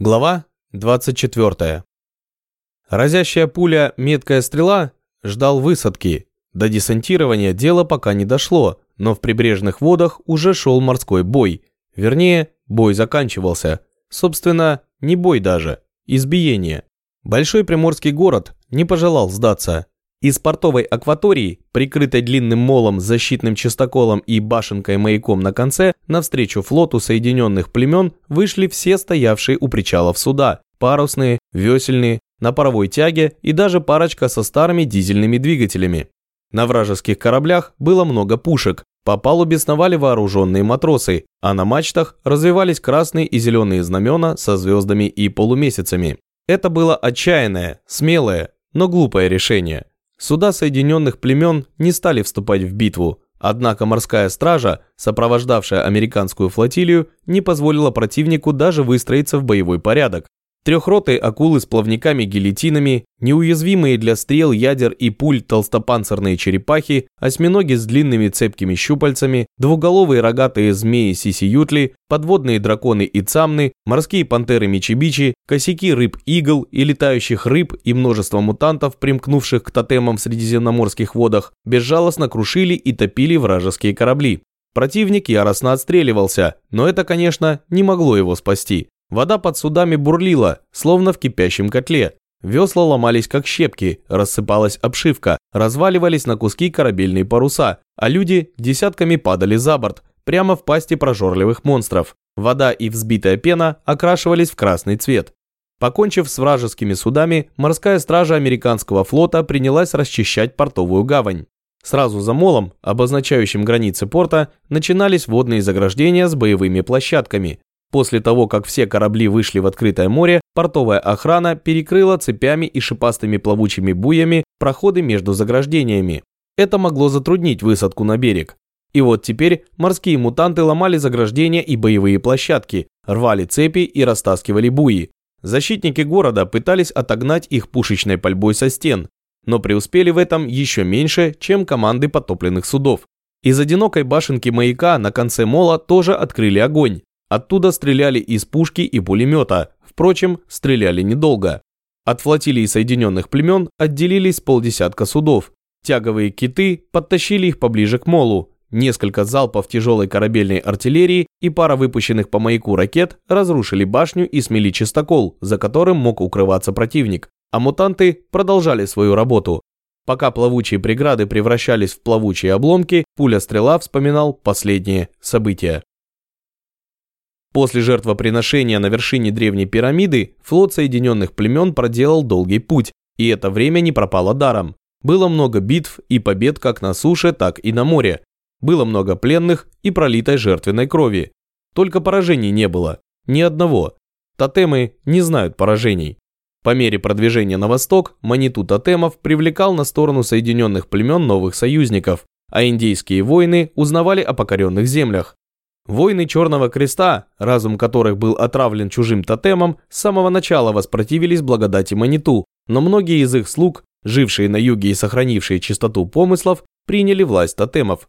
Глава 24. Разящая пуля «Меткая стрела» ждал высадки. До десантирования дело пока не дошло, но в прибрежных водах уже шел морской бой. Вернее, бой заканчивался. Собственно, не бой даже, избиение. Большой приморский город не пожелал сдаться. Из портовой акватории, прикрытой длинным молом защитным частоколом и башенкой-маяком на конце, навстречу флоту Соединенных племен вышли все стоявшие у причалов суда, парусные, весельные, на паровой тяге и даже парочка со старыми дизельными двигателями. На вражеских кораблях было много пушек, по палубе сновали вооруженные матросы, а на мачтах развивались красные и зеленые знамена со звездами и полумесяцами. Это было отчаянное, смелое, но глупое решение. Суда Соединенных племен не стали вступать в битву, однако морская стража, сопровождавшая американскую флотилию, не позволила противнику даже выстроиться в боевой порядок. Трехротые акулы с плавниками-гильотинами, неуязвимые для стрел, ядер и пуль толстопанцирные черепахи, осьминоги с длинными цепкими щупальцами, двуголовые рогатые змеи-сисиютли, подводные драконы и цамны, морские пантеры-мичибичи, косяки рыб-игл и летающих рыб и множество мутантов, примкнувших к тотемам в средиземноморских водах, безжалостно крушили и топили вражеские корабли. Противник яростно отстреливался, но это, конечно, не могло его спасти. Вода под судами бурлила, словно в кипящем котле. Весла ломались как щепки, рассыпалась обшивка, разваливались на куски корабельные паруса, а люди десятками падали за борт, прямо в пасти прожорливых монстров. Вода и взбитая пена окрашивались в красный цвет. Покончив с вражескими судами, морская стража американского флота принялась расчищать портовую гавань. Сразу за молом, обозначающим границы порта, начинались водные заграждения с боевыми площадками, После того, как все корабли вышли в открытое море, портовая охрана перекрыла цепями и шипастыми плавучими буями проходы между заграждениями. Это могло затруднить высадку на берег. И вот теперь морские мутанты ломали заграждения и боевые площадки, рвали цепи и растаскивали буи. Защитники города пытались отогнать их пушечной пальбой со стен, но преуспели в этом еще меньше, чем команды потопленных судов. Из одинокой башенки маяка на конце мола тоже открыли огонь. Оттуда стреляли из пушки и пулемета, впрочем, стреляли недолго. От флотилии Соединенных племен отделились полдесятка судов. Тяговые киты подтащили их поближе к молу. Несколько залпов тяжелой корабельной артиллерии и пара выпущенных по маяку ракет разрушили башню и смели чистокол, за которым мог укрываться противник. А мутанты продолжали свою работу. Пока плавучие преграды превращались в плавучие обломки, пуля-стрела вспоминал последние события. После жертвоприношения на вершине древней пирамиды флот Соединенных племен проделал долгий путь, и это время не пропало даром. Было много битв и побед как на суше, так и на море. Было много пленных и пролитой жертвенной крови. Только поражений не было. Ни одного. Тотемы не знают поражений. По мере продвижения на восток, маниту тотемов привлекал на сторону Соединенных племен новых союзников, а индейские воины узнавали о покоренных землях. Воины Черного Креста, разум которых был отравлен чужим тотемом, с самого начала воспротивились благодати Маниту, но многие из их слуг, жившие на юге и сохранившие чистоту помыслов, приняли власть тотемов.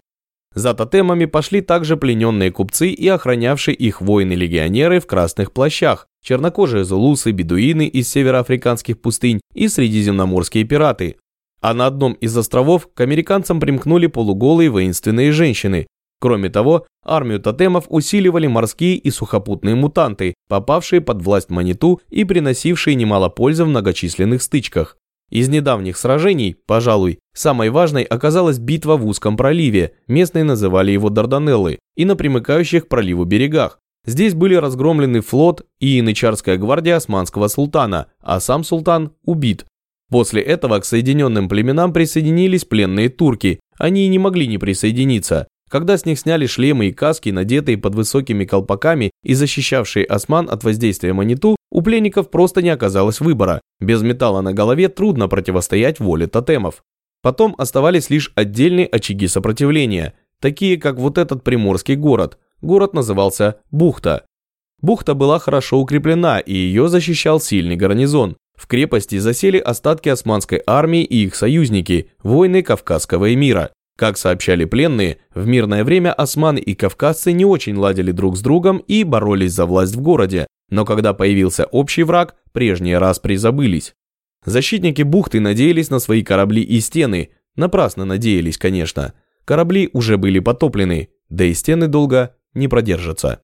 За тотемами пошли также плененные купцы и охранявшие их воины-легионеры в красных плащах, чернокожие зулусы, бедуины из североафриканских пустынь и средиземноморские пираты. А на одном из островов к американцам примкнули полуголые воинственные женщины, Кроме того, армию тотемов усиливали морские и сухопутные мутанты, попавшие под власть Маниту и приносившие немало пользы в многочисленных стычках. Из недавних сражений, пожалуй, самой важной оказалась битва в узком проливе, местные называли его Дарданеллы, и на примыкающих к проливу берегах. Здесь были разгромлены флот и янычарская гвардия османского султана, а сам султан убит. После этого к соединенным племенам присоединились пленные турки, они и не могли не присоединиться, когда с них сняли шлемы и каски, надетые под высокими колпаками и защищавшие осман от воздействия маниту, у пленников просто не оказалось выбора. Без металла на голове трудно противостоять воле тотемов. Потом оставались лишь отдельные очаги сопротивления, такие как вот этот приморский город. Город назывался Бухта. Бухта была хорошо укреплена, и ее защищал сильный гарнизон. В крепости засели остатки османской армии и их союзники, воины Кавказского эмира. Как сообщали пленные, в мирное время османы и кавказцы не очень ладили друг с другом и боролись за власть в городе, но когда появился общий враг, прежние распри забылись. Защитники бухты надеялись на свои корабли и стены, напрасно надеялись, конечно. Корабли уже были потоплены, да и стены долго не продержатся.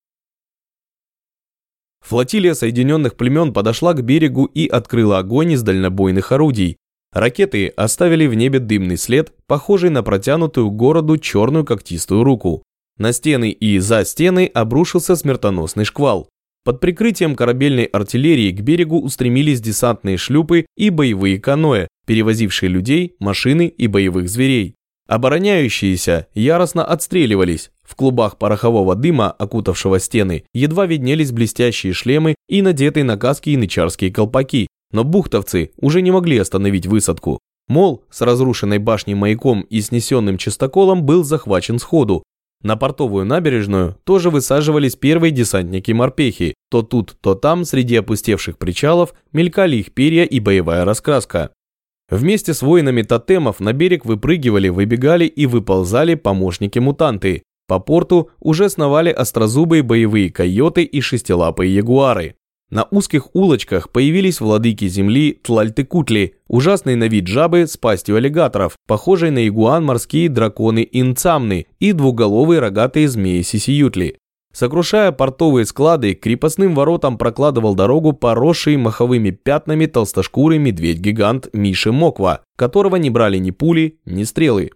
Флотилия Соединенных племен подошла к берегу и открыла огонь из дальнобойных орудий, Ракеты оставили в небе дымный след, похожий на протянутую городу черную когтистую руку. На стены и за стены обрушился смертоносный шквал. Под прикрытием корабельной артиллерии к берегу устремились десантные шлюпы и боевые каноэ, перевозившие людей, машины и боевых зверей. Обороняющиеся яростно отстреливались. В клубах порохового дыма, окутавшего стены, едва виднелись блестящие шлемы и надетые на каски янычарские колпаки, но бухтовцы уже не могли остановить высадку. Мол, с разрушенной башней маяком и снесенным чистоколом был захвачен сходу. На портовую набережную тоже высаживались первые десантники-морпехи. То тут, то там, среди опустевших причалов, мелькали их перья и боевая раскраска. Вместе с воинами тотемов на берег выпрыгивали, выбегали и выползали помощники-мутанты. По порту уже сновали острозубые боевые койоты и шестилапые ягуары. На узких улочках появились владыки земли Тлальтыкутли, ужасные на вид жабы с пастью аллигаторов, похожие на игуан морские драконы Инцамны и двуголовые рогатые змеи Сисиютли. Сокрушая портовые склады, к крепостным воротам прокладывал дорогу поросший маховыми пятнами толстошкурый медведь-гигант Миши Моква, которого не брали ни пули, ни стрелы.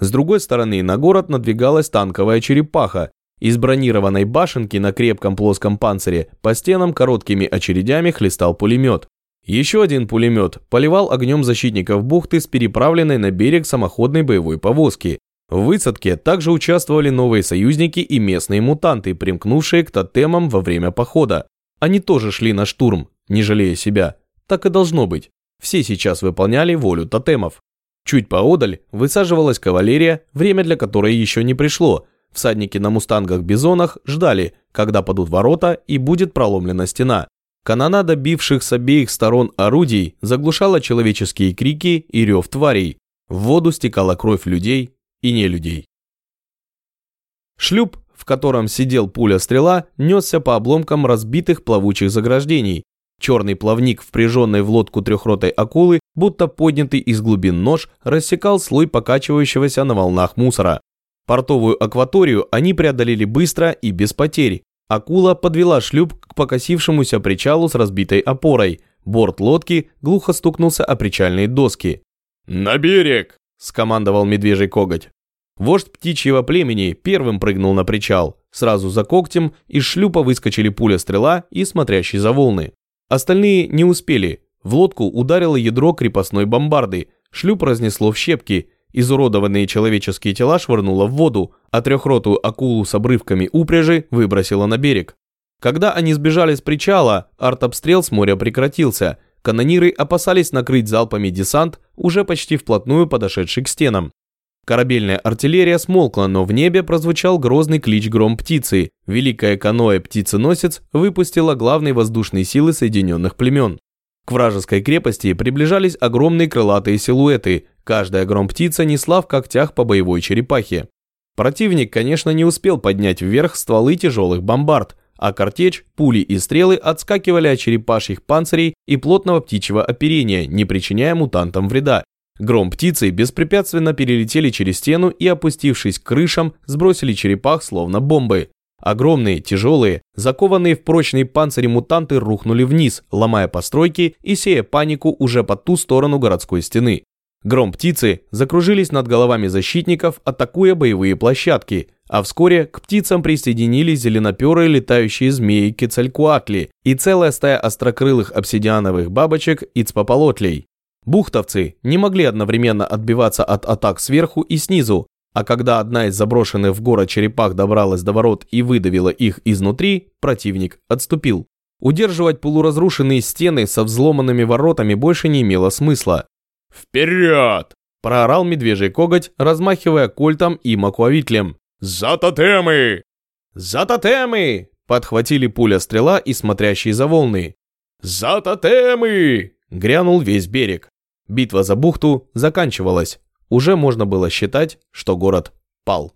С другой стороны на город надвигалась танковая черепаха, из бронированной башенки на крепком плоском панцире по стенам короткими очередями хлестал пулемет. Еще один пулемет поливал огнем защитников бухты с переправленной на берег самоходной боевой повозки. В высадке также участвовали новые союзники и местные мутанты, примкнувшие к тотемам во время похода. Они тоже шли на штурм, не жалея себя. Так и должно быть. Все сейчас выполняли волю тотемов. Чуть поодаль высаживалась кавалерия, время для которой еще не пришло, Всадники на мустангах-бизонах ждали, когда падут ворота и будет проломлена стена. Канонада бивших с обеих сторон орудий заглушала человеческие крики и рев тварей. В воду стекала кровь людей и не людей. Шлюп, в котором сидел пуля-стрела, несся по обломкам разбитых плавучих заграждений. Черный плавник, впряженный в лодку трехротой акулы, будто поднятый из глубин нож, рассекал слой покачивающегося на волнах мусора. Портовую акваторию они преодолели быстро и без потерь. Акула подвела шлюп к покосившемуся причалу с разбитой опорой. Борт лодки глухо стукнулся о причальные доски. «На берег!» – скомандовал медвежий коготь. Вождь птичьего племени первым прыгнул на причал. Сразу за когтем из шлюпа выскочили пуля-стрела и смотрящий за волны. Остальные не успели. В лодку ударило ядро крепостной бомбарды. Шлюп разнесло в щепки – Изуродованные человеческие тела швырнуло в воду, а трехротую акулу с обрывками упряжи выбросило на берег. Когда они сбежали с причала, артобстрел с моря прекратился. Канониры опасались накрыть залпами десант, уже почти вплотную подошедший к стенам. Корабельная артиллерия смолкла, но в небе прозвучал грозный клич гром птицы. Великая каноэ «Птиценосец» выпустила главные воздушные силы Соединенных племен. К вражеской крепости приближались огромные крылатые силуэты, каждая гром-птица несла в когтях по боевой черепахе. Противник, конечно, не успел поднять вверх стволы тяжелых бомбард, а картечь, пули и стрелы отскакивали от черепашьих панцирей и плотного птичьего оперения, не причиняя мутантам вреда. Гром птицы беспрепятственно перелетели через стену и, опустившись к крышам, сбросили черепах словно бомбы. Огромные, тяжелые, закованные в прочные панцири мутанты рухнули вниз, ломая постройки и сея панику уже по ту сторону городской стены. Гром птицы закружились над головами защитников, атакуя боевые площадки, а вскоре к птицам присоединились зеленоперые летающие змеи Кецалькуатли и целая стая острокрылых обсидиановых бабочек Ицпополотлей. Бухтовцы не могли одновременно отбиваться от атак сверху и снизу, а когда одна из заброшенных в город черепах добралась до ворот и выдавила их изнутри, противник отступил. Удерживать полуразрушенные стены со взломанными воротами больше не имело смысла. «Вперед!» – проорал медвежий коготь, размахивая кольтом и макуавитлем. «За тотемы!» «За тотемы!» – подхватили пуля-стрела и смотрящие за волны. «За тотемы!» – грянул весь берег. Битва за бухту заканчивалась. Уже можно было считать, что город пал.